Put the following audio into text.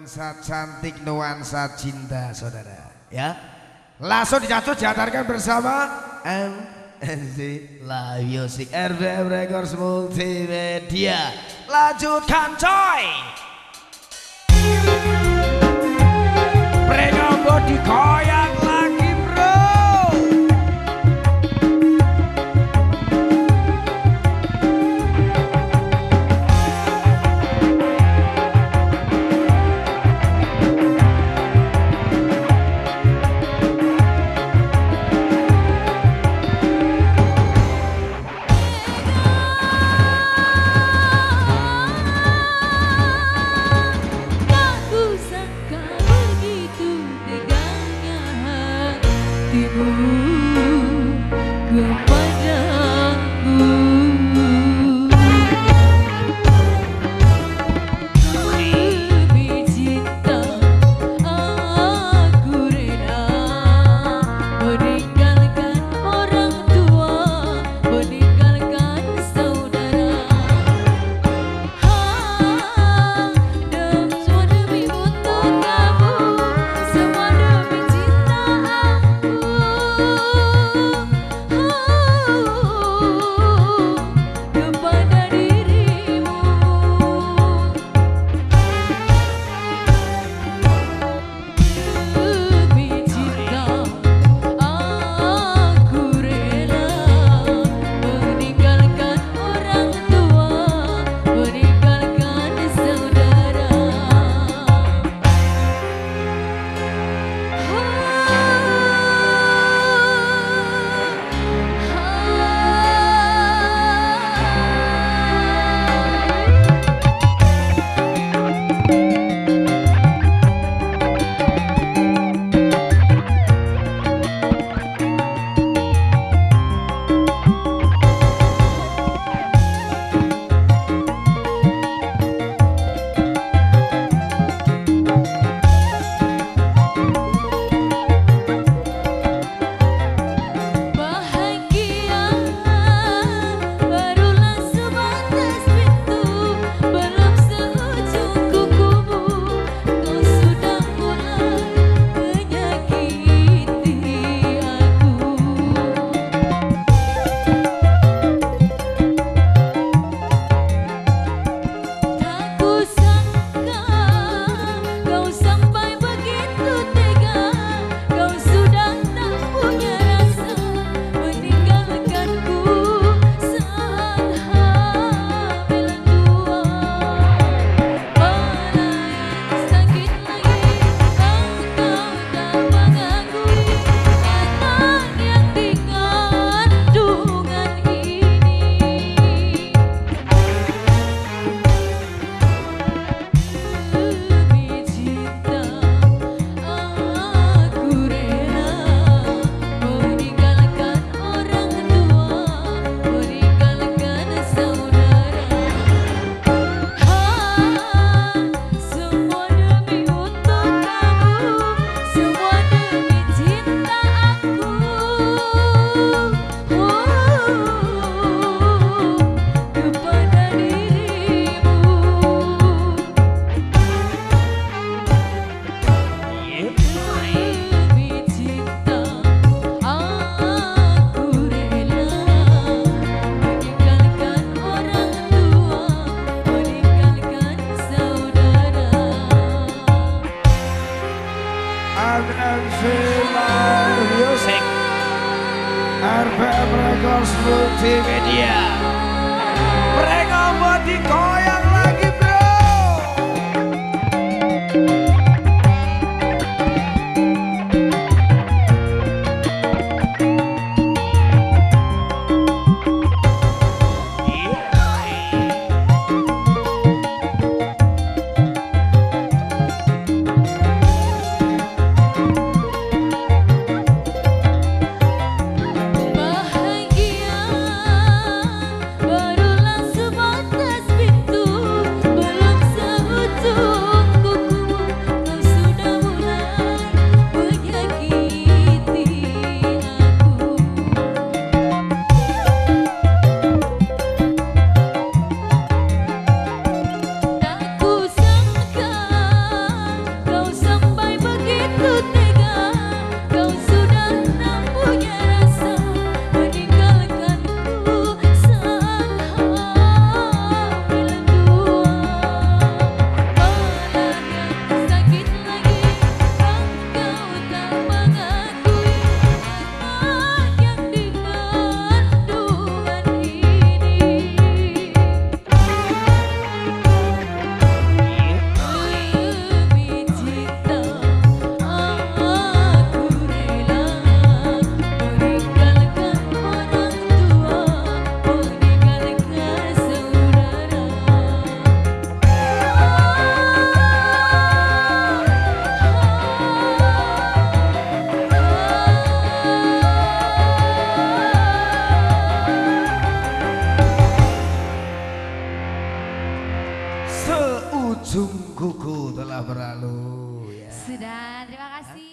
nuansa cantik nuansa cinta saudara. Ya? Langsung dijatuh jatarkan bersama MNC Live Music RBM Records Multimedia. Lanjutkan coy! Mereka dikoyak koyak Bisakah begitu tegangnya hatimu. Film, Music RPM Records Multimedia Mereka buat sungguhku telah berlalu. Ya. Sudah, terima kasih.